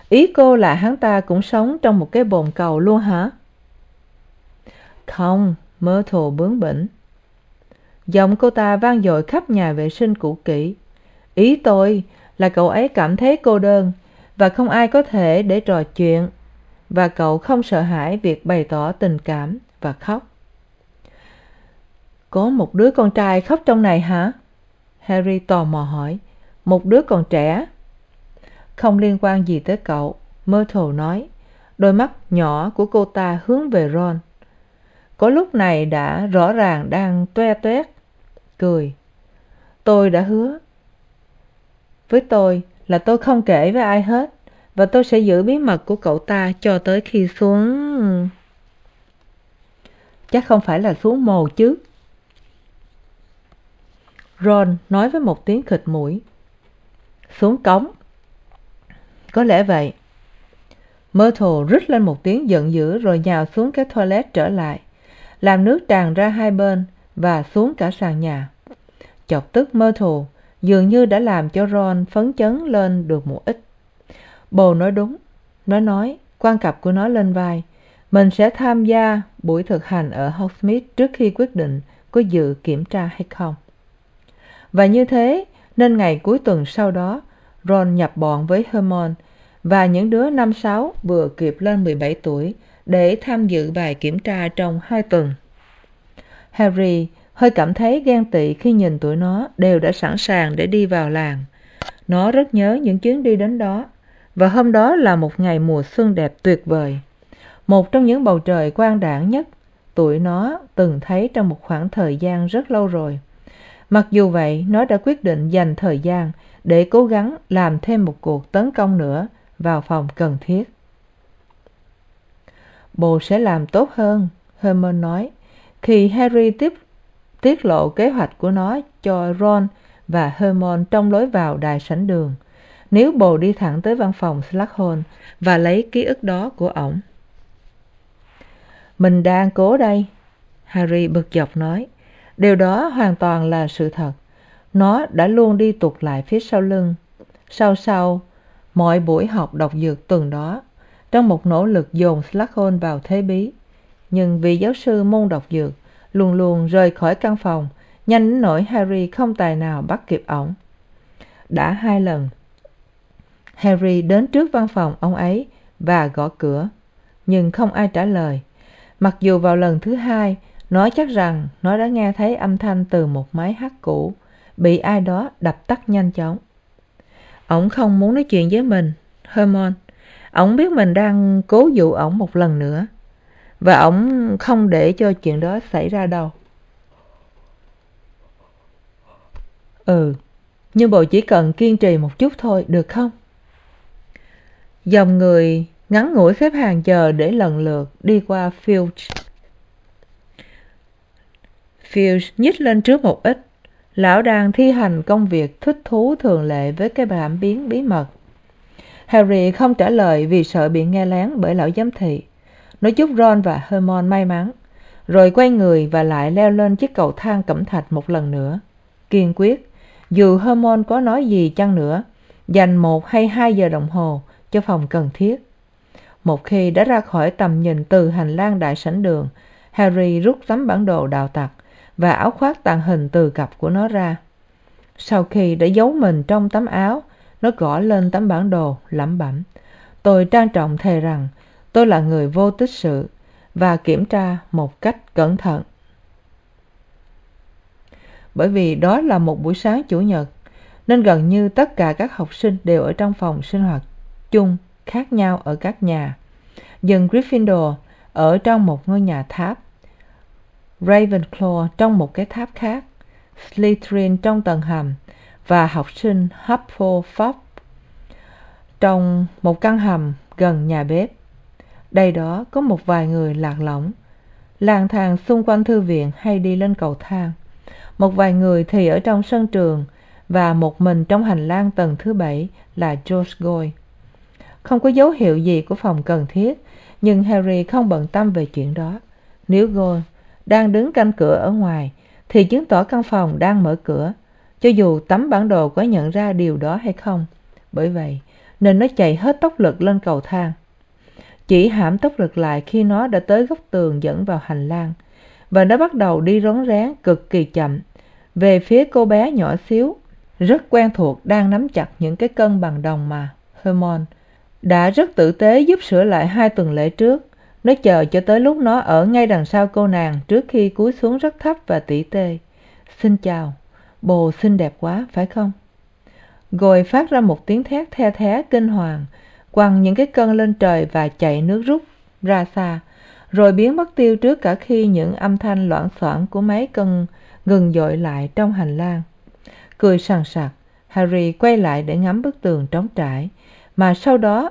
Ý cô là hắn ta cũng sống trong một cái bồn cầu luôn hả? Không myrtle bướng bỉnh. Giọng cô ta vang dội khắp nhà vệ sinh cũ kỹ. Ý tôi là cậu ấy cảm thấy cô đơn và không ai có thể để trò chuyện và cậu không sợ hãi việc bày tỏ tình cảm và khóc có một đứa con trai khóc trong này hả? Harry tò mò hỏi. Một đứa còn trẻ? Không liên quan gì tới cậu, myrtle nói. Đôi mắt nhỏ của cô ta hướng về ron. Có lúc này đã rõ ràng đang toe toét, cười. Tôi đã hứa. Với tôi là tôi không kể với ai hết, và tôi sẽ giữ bí mật của cậu ta cho tới khi xuống. Chắc không phải là xuống mồ chứ ron nói với một tiếng khịt mũi. Xuống cống. Có lẽ vậy. Myrtle rít lên một tiếng giận dữ rồi nhào xuống cái toilet trở lại, làm nước tràn ra hai bên và xuống cả sàn nhà. Chọc tức myrtle, dường như đã làm cho ron phấn chấn lên được một ít. Bồ nói đúng. Nó nói, quan cặp của nó lên vai. Mình sẽ tham gia buổi thực hành ở hogsmeade trước khi quyết định có dự kiểm tra hay không và như thế, nên ngày cuối tuần sau đó, ron nhập bọn với hermione, và những đứa năm sáu vừa kịp lên mười bảy tuổi để tham dự bài kiểm tra trong hai tuần. Harry hơi cảm thấy ghen tị khi nhìn tụi nó đều đã sẵn sàng để đi vào làng. Nó rất nhớ những chuyến đi đến đó, và hôm đó là một ngày mùa xuân đẹp tuyệt vời. Một trong những bầu trời quang đãng nhất, tụi nó từng thấy trong một khoảng thời gian rất lâu rồi mặc dù vậy, nó đã quyết định dành thời gian để cố gắng làm thêm một cuộc tấn công nữa vào phòng cần thiết. Bồ sẽ làm tốt hơn, hermione nói, khi harry tiếp, tiết lộ kế hoạch của nó cho ron và hermione trong lối vào đài sảnh đường. Nếu bồ đi thẳng tới văn phòng s và lấy ký ức đó của ổng. Mình đang cố đây, harry bực dọc nói điều đó hoàn toàn là sự thật. Nó đã luôn đi tụt lại phía sau lưng. Sau sau, mọi buổi học đọc dược tuần đó, trong một nỗ lực dồn s vào thế bí. Nhưng vì giáo sư môn đọc dược luôn luôn rời khỏi căn phòng, nhanh đến nỗi harry không tài nào bắt kịp ổng. Đã hai lần, harry đến trước văn phòng ông ấy và gõ cửa, nhưng không ai trả lời. Mặc dù vào lần thứ hai nó chắc rằng nó đã nghe thấy âm thanh từ một máy hát cũ, bị ai đó đập tắt nhanh chóng. Ổng không muốn nói chuyện với mình hermon ổng biết mình đang cố dụ ổng một lần nữa, và ổng không để cho chuyện đó xảy ra đâu. Ừ nhưng bộ chỉ cần kiên trì một chút thôi, được không? Dòng người ngắn ngủi xếp hàng chờ để lần lượt đi qua field field nhích lên trước một ít. Lão đang thi hành công việc thích thú thường lệ với cái cảm biến bí mật. Harry không trả lời vì sợ bị nghe lén bởi lão giám thị. Nó chúc ron và hermione may mắn, rồi quay người và lại leo lên chiếc cầu thang cẩm thạch một lần nữa. Kiên quyết, dù hermione có nói gì chăng nữa, dành một hay hai giờ đồng hồ cho phòng cần thiết. Một khi đã ra khỏi tầm nhìn từ hành lang đại sảnh đường, harry rút tấm bản đồ đào tặc và áo khoác tàng hình từ cặp của nó ra. Sau khi đã giấu mình trong tấm áo, nó gõ lên tấm bản đồ, lẩm bẩm. Tôi trang trọng thề rằng tôi là người vô tích sự và kiểm tra một cách cẩn thận. Bởi vì đó là một buổi sáng chủ nhật, nên gần như tất cả các học sinh đều ở trong phòng sinh hoạt chung khác nhau ở các nhà. Dân gryffindor ở trong một ngôi nhà tháp ravenclaw trong một cái tháp khác, slytherin trong tầng hầm và học sinh hufflepuff trong một căn hầm gần nhà bếp. Đây đó có một vài người lạc lõng. Lang thang xung quanh thư viện hay đi lên cầu thang. Một vài người thì ở trong sân trường và một mình trong hành lang tầng thứ bảy là george goy. Không có dấu hiệu gì của phòng cần thiết, nhưng harry không bận tâm về chuyện đó. Nếu goy đang đứng canh cửa ở ngoài, thì chứng tỏ căn phòng đang mở cửa, cho dù tấm bản đồ có nhận ra điều đó hay không. Bởi vậy, nên nó chạy hết tốc lực lên cầu thang. Chỉ hãm tốc lực lại khi nó đã tới góc tường dẫn vào hành lang, và nó bắt đầu đi rón rén cực kỳ chậm. Về phía cô bé nhỏ xíu, rất quen thuộc đang nắm chặt những cái cân bằng đồng mà hermon đã rất tử tế giúp sửa lại hai tuần lễ trước nó chờ cho tới lúc nó ở ngay đằng sau cô nàng trước khi cúi xuống rất thấp và tỉ tê. Xin chào, bồ xinh đẹp quá, phải không? Gồi phát ra một tiếng thét the thé kinh hoàng, quăng những cái cân lên trời và chạy nước rút ra xa, rồi biến mất tiêu trước cả khi những âm thanh loảng xoảng của máy cân ngừng dội lại trong hành lang. Cười sằng sặc, harry quay lại để ngắm bức tường trống trải, mà sau đó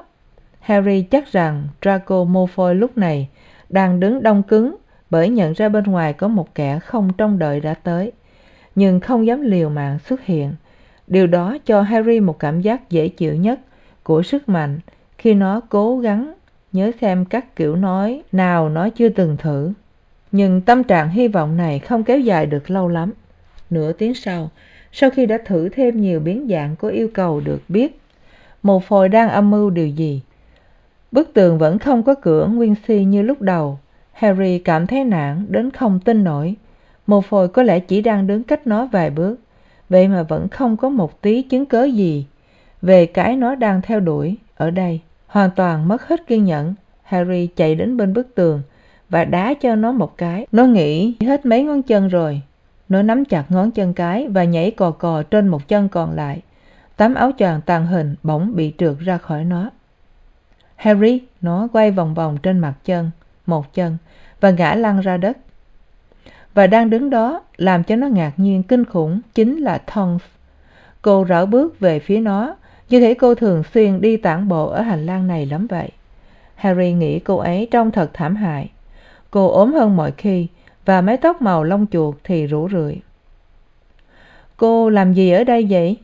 harry chắc rằng draco malfoy lúc này đang đứng đông cứng bởi nhận ra bên ngoài có một kẻ không trông đợi đã tới, nhưng không dám liều mạng xuất hiện. Điều đó cho harry một cảm giác dễ chịu nhất của sức mạnh khi nó cố gắng nhớ xem các kiểu nói nào nó chưa từng thử. Nhưng tâm trạng hy vọng này không kéo dài được lâu lắm. Nửa tiếng sau sau khi đã thử thêm nhiều biến dạng có yêu cầu được biết một phồi đang âm mưu điều gì? Bức tường vẫn không có cửa nguyên si như lúc đầu. Harry cảm thấy nản đến không tin nổi. Mồ phồi có lẽ chỉ đang đứng cách nó vài bước. Vậy mà vẫn không có một tí chứng cớ gì. Về cái nó đang theo đuổi, ở đây, hoàn toàn mất hết kiên nhẫn. Harry chạy đến bên bức tường và đá cho nó một cái. Nó nghĩ, hết mấy ngón chân rồi. Nó nắm chặt ngón chân cái và nhảy cò cò trên một chân còn lại. Tấm áo choàng tàng hình bỗng bị trượt ra khỏi nó harry, nó quay vòng vòng trên mặt chân, một chân, và ngã lăn ra đất. Và đang đứng đó, làm cho nó ngạc nhiên kinh khủng chính là tongs cô rảo bước về phía nó, như thể cô thường xuyên đi tản bộ ở hành lang này lắm vậy. Harry nghĩ cô ấy trông thật thảm hại. Cô ốm hơn mọi khi, và mái tóc màu lông chuột thì rủ rượi. Cô làm gì ở đây vậy?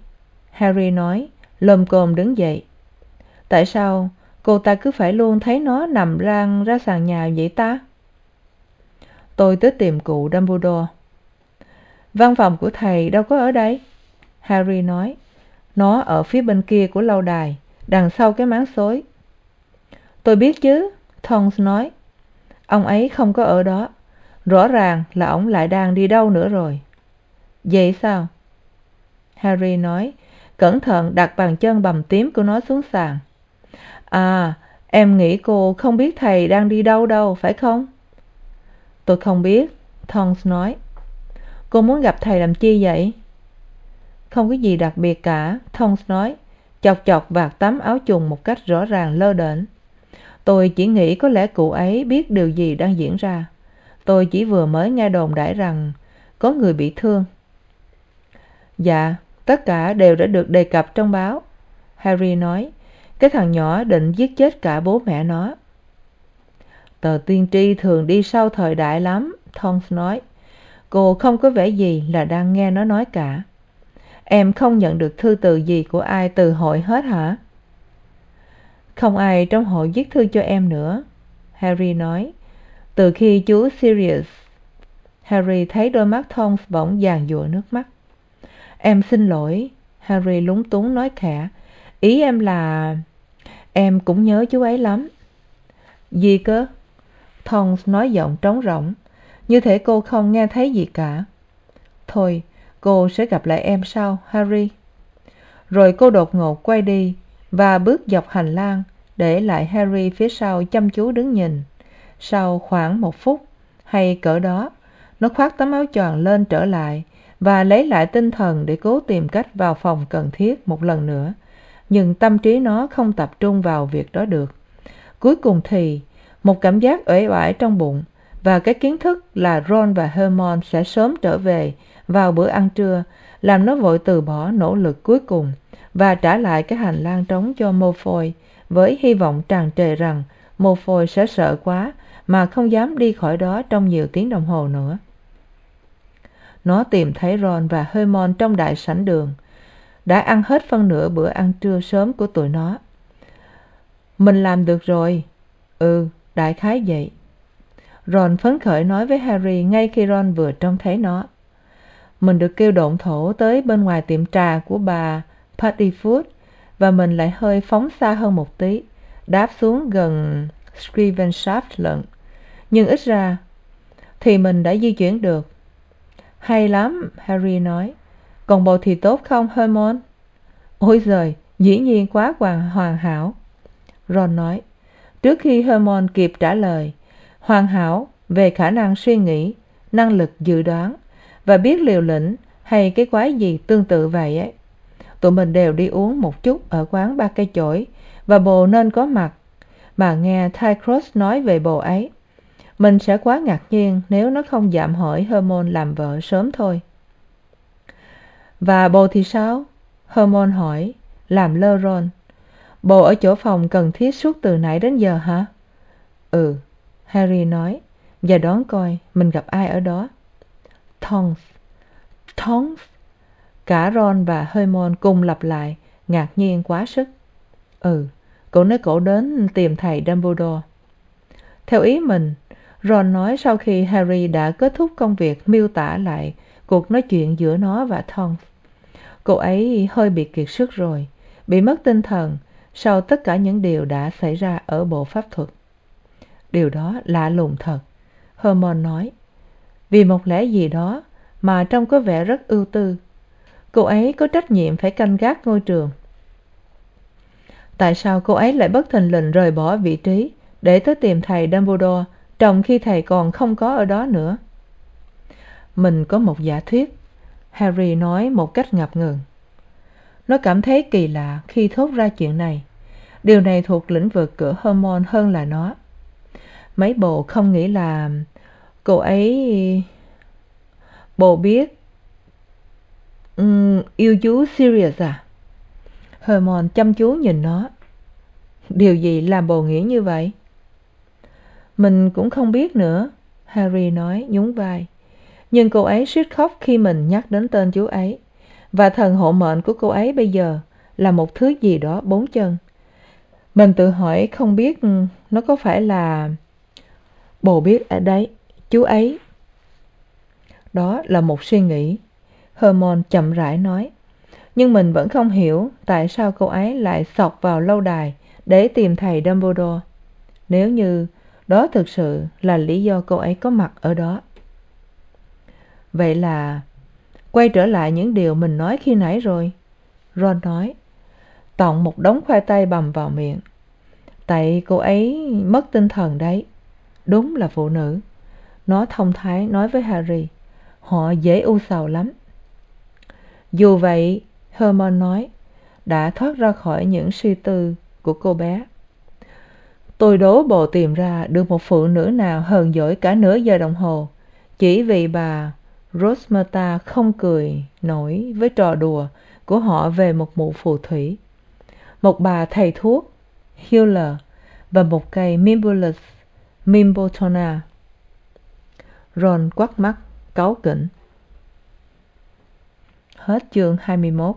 Harry nói, lồm cồm đứng dậy. Tại sao cô ta cứ phải luôn thấy nó nằm rang ra sàn nhà vậy ta? Tôi tới tìm cụ dumbledore. Văn phòng của thầy đâu có ở đây? Harry nói. Nó ở phía bên kia của lâu đài, đằng sau cái máng xối. Tôi biết chứ tonks nói. Ông ấy không có ở đó. Rõ ràng là ổng lại đang đi đâu nữa rồi. Vậy sao? Harry nói. Cẩn thận đặt bàn chân bầm tím của nó xuống sàn à em nghĩ cô không biết thầy đang đi đâu đâu, phải không? Tôi không biết Thongs nói. Cô muốn gặp thầy làm chi vậy? Không có gì đặc biệt cả Thongs nói, chọc chọc vạt tấm áo chùng một cách rõ ràng lơ đễnh. Tôi chỉ nghĩ có lẽ cụ ấy biết điều gì đang diễn ra. Tôi chỉ vừa mới nghe đồn đãi rằng có người bị thương. Dạ tất cả đều đã được đề cập trong báo, harry nói cái thằng nhỏ định giết chết cả bố mẹ nó. Tờ tiên tri thường đi sau thời đại lắm tonks nói. Cô không có vẻ gì là đang nghe nó nói cả. Em không nhận được thư từ gì của ai từ hội hết hả? Không ai trong hội viết thư cho em nữa, harry nói. Từ khi chú sirius, harry thấy đôi mắt tonks bỗng giàn giụa nước mắt. Em xin lỗi, harry lúng túng nói khẽ. Ý em là em cũng nhớ chú ấy lắm. Gì cơ? Tonks nói giọng trống rỗng. Như thể cô không nghe thấy gì cả. Thôi, cô sẽ gặp lại em sau, harry. Rồi cô đột ngột quay đi và bước dọc hành lang để lại harry phía sau chăm chú đứng nhìn. Sau khoảng một phút hay cỡ đó, nó khoác tấm áo choàng lên trở lại và lấy lại tinh thần để cố tìm cách vào phòng cần thiết một lần nữa nhưng tâm trí nó không tập trung vào việc đó được. Cuối cùng thì, một cảm giác uể oải trong bụng và cái kiến thức là ron và hermione sẽ sớm trở về vào bữa ăn trưa, làm nó vội từ bỏ nỗ lực cuối cùng và trả lại cái hành lang trống cho malfoy với hy vọng tràn trề rằng malfoy sẽ sợ quá mà không dám đi khỏi đó trong nhiều tiếng đồng hồ nữa. Nó tìm thấy ron và hermione trong đại sảnh đường đã ăn hết phân nửa bữa ăn trưa sớm của tụi nó. Mình làm được rồi. Ừ đại khái vậy. Ron phấn khởi nói với harry ngay khi ron vừa trông thấy nó. Mình được kêu độn thổ tới bên ngoài tiệm trà của bà Food và mình lại hơi phóng xa hơn một tí, đáp xuống gần scrivenshaft lận. Nhưng ít ra thì mình đã di chuyển được. Hay lắm, harry nói còn bầu thì tốt không, hermione? Ôi giời, dĩ nhiên quá hoàn hoàn hảo. Ron nói, trước khi hermione kịp trả lời, hoàn hảo về khả năng suy nghĩ, năng lực dự đoán và biết liều lĩnh hay cái quái gì tương tự vậy ấy. Tụi mình đều đi uống một chút ở quán ba cây chổi và bồ nên có mặt bà nghe Cross nói về bồ ấy. Mình sẽ quá ngạc nhiên nếu nó không dạm hỏi hermione làm vợ sớm thôi và bồ thì sao hermione hỏi, làm lơ ron bồ ở chỗ phòng cần thiết suốt từ nãy đến giờ hả? Ừ harry nói. Và đoán coi mình gặp ai ở đó. Tonks tonks cả ron và hermione cùng lặp lại, ngạc nhiên quá sức. Ừ cậu nói cậu đến tìm thầy dumbledore. Theo ý mình, ron nói sau khi harry đã kết thúc công việc miêu tả lại cuộc nói chuyện giữa nó và tonks cô ấy hơi bị kiệt sức rồi, bị mất tinh thần sau tất cả những điều đã xảy ra ở bộ pháp thuật. Điều đó lạ lùng thật, hermione nói. Vì một lẽ gì đó mà trông có vẻ rất ưu tư. Cô ấy có trách nhiệm phải canh gác ngôi trường. Tại sao cô ấy lại bất thình lình rời bỏ vị trí để tới tìm thầy dumbledore trong khi thầy còn không có ở đó nữa? Mình có một giả thuyết harry nói một cách ngập ngừng. Nó cảm thấy kỳ lạ khi thốt ra chuyện này. Điều này thuộc lĩnh vực của hormone hơn là nó. Mấy bồ không nghĩ là cô ấy bồ biết um, yêu chú sirius à? Hermione chăm chú nhìn nó. Điều gì làm bồ nghĩ như vậy? Mình cũng không biết nữa harry nói nhún vai nhưng cô ấy suýt khóc khi mình nhắc đến tên chú ấy. Và thần hộ mệnh của cô ấy bây giờ là một thứ gì đó bốn chân. Mình tự hỏi không biết nó có phải là bồ biết ở đấy, chú ấy. Đó là một suy nghĩ. Hermon chậm rãi nói, nhưng mình vẫn không hiểu tại sao cô ấy lại xộc vào lâu đài để tìm thầy dumbledore. Nếu như đó thực sự là lý do cô ấy có mặt ở đó vậy là quay trở lại những điều mình nói khi nãy rồi. Ron nói tọng một đống khoai tây bằm vào miệng. Tại cô ấy mất tinh thần đấy. Đúng là phụ nữ. Nó thông thái nói với harry, họ dễ u sầu lắm. Dù vậy, hermione nói, đã thoát ra khỏi những suy tư của cô bé. Tôi đố bồ tìm ra được một phụ nữ nào hờn dỗi cả nửa giờ đồng hồ. Chỉ vì bà rosmerta không cười nổi với trò đùa của họ về một mụ phù thủy. Một bà thầy thuốc, healer, và một cây mimbulus mimbotona. Ron quắt mắt, cáu kỉnh. Hết chương hai mươi mốt.